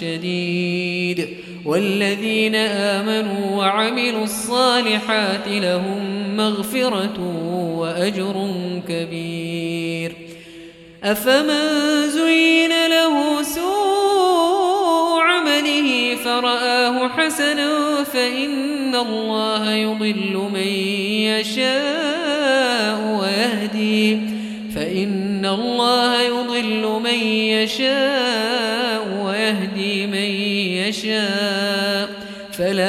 شديد والذين آمنوا وعملوا الصالحات لهم مغفرة وأجر كبير أفمن زين له سوء عمله فرآه حسنا فإن الله يضل من يشاء ويهدي فإن الله يضل من يشاء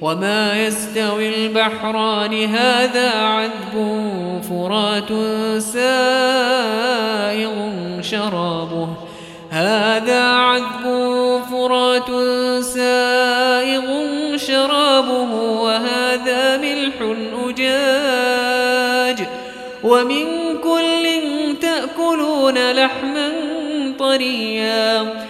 وما يستوي البحران هذا عذب فرات سائغ شرابه. هذا عذب فرات سائغ شرابه. وهذا ملح أجاج. ومن كل تأكلون لحما طريا.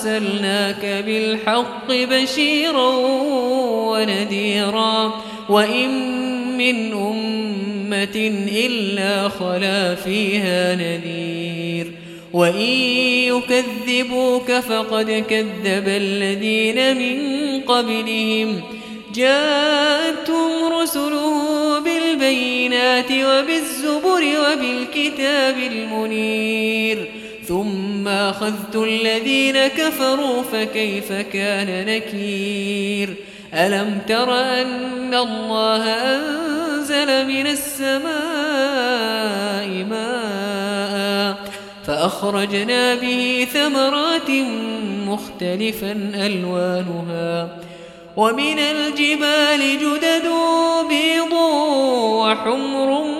أرسلناك بالحق بشيرا ونذيرا وإن من أمة إلا خلا فيها نذير وإن يكذبوك فقد كذب الذين من قبلهم جاءتهم رسل بالبينات وبالزبر وبالكتاب المنير ثم أخذت الذين كفروا فكيف كان نكير؟ ألم تر أن الله أنزل من السماء ماء فأخرجنا به ثمرات مختلفا ألوانها ومن الجبال جدد بيض وحمر مختلف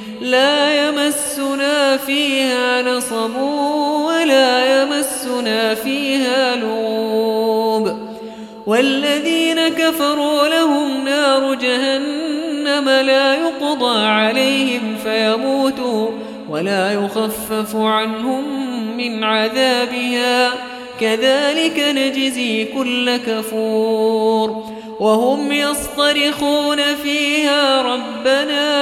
لا يمسنا فيها نصب ولا يمسنا فيها لوب. والذين كفروا لهم نار جهنم لا يقضى عليهم فيموتوا ولا يخفف عنهم من عذابها. كذلك نجزي كل كفور. وهم يصطرخون فيها ربنا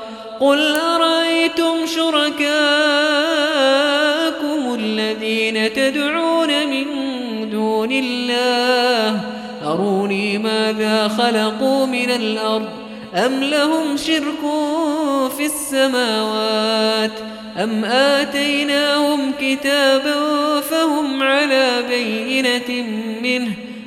قل أرأيتم شركاكم الذين تدعون من دون الله؟ أروني ماذا خلقوا من الأرض؟ أم لهم شرك في السماوات؟ أم آتيناهم كتابا فهم على بينة منه؟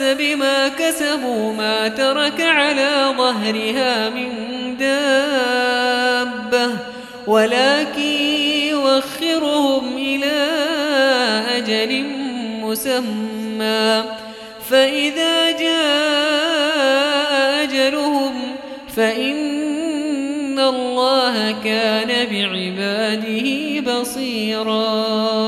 الناس بما كسبوا ما ترك على ظهرها من دابة. ولكن يوخرهم إلى أجل مسمى. فإذا جاء أجلهم فإن الله كان بعباده بصيراً.